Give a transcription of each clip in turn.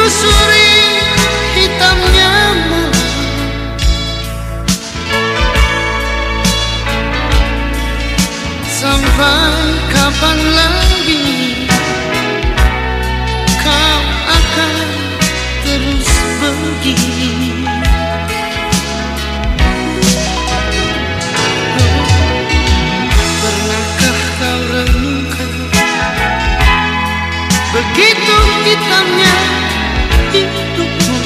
Menyusuri hitamnya malam. Sampai kapan lagi Kau akan terus begini begitu hitamnya hidupmu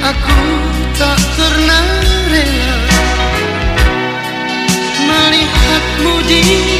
Aku tak pernah rela Melihatmu di